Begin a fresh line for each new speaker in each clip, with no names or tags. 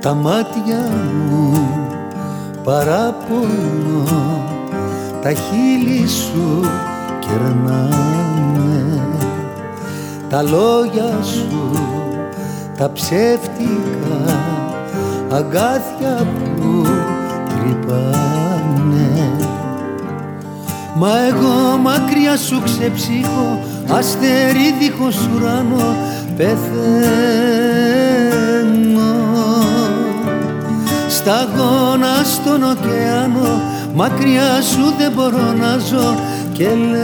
τα μάτια μου παράπονο τα χείλη σου κερνάνε. Τα λόγια σου τα ψεύτικα αγκάθια που τρυπάνε. Μα εγώ μακριά σου ξεψύχω αστέρι δίχως ουρανό πεθαίνω Σταγόνα στον ωκεάνο μακριά σου δεν μπορώ να ζω και λέω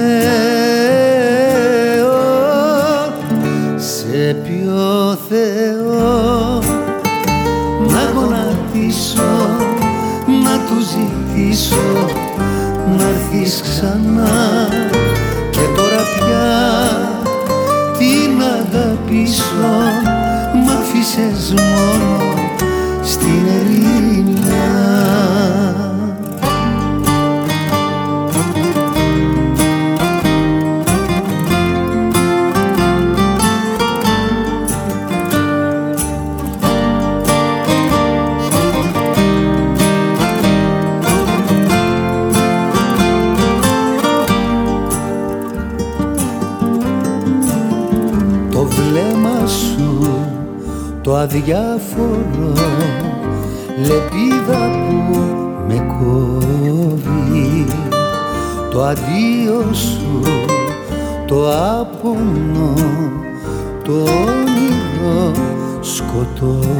σε ποιο Θεό να γονατίσω να του ζητήσω να έρθεις ξανά και τώρα πια την αγαπήσω μ' άφησες μόνο στην ερήμια το αδιάφορο λεπίδα που με κόβει. Το αντίο σου το άπονο το όνειρο σκοτώνει.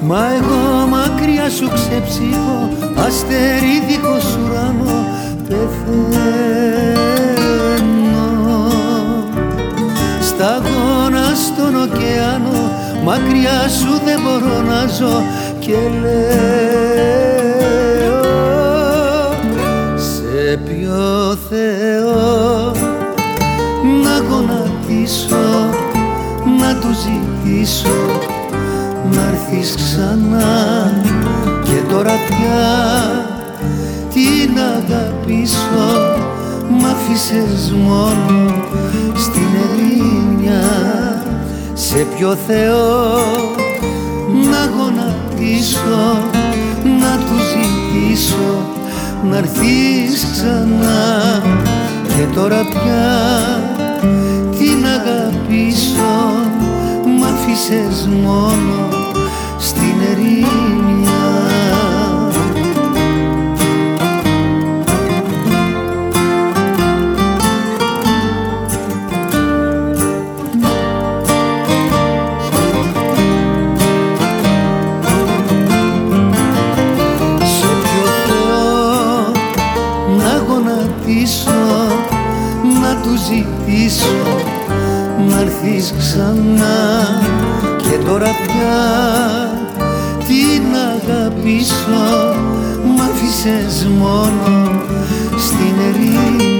Μα εγώ μακριά σου ξεψύχω αστέρι δίχως ουρανό πεθαίνω. Σταγόνα στον ωκεάνο μακριά σου δεν μπορώ να ζω και λέω σε ποιο Θεό να γονατίσω να του ζητήσω να έρθεις ξανά και τώρα πια την αγαπήσω μ' άφησες μόνο στην ερήμια σε ποιο Θεό να γονατίσω να του ζητήσω να έρθεις ξανά. Και τώρα πια την αγαπήσω μ' άφησες μόνο στην ερήμια ζητήσω να έρθεις ξανά. Και τώρα πια την αγαπήσω μ' άφησες μόνο στην ερήμη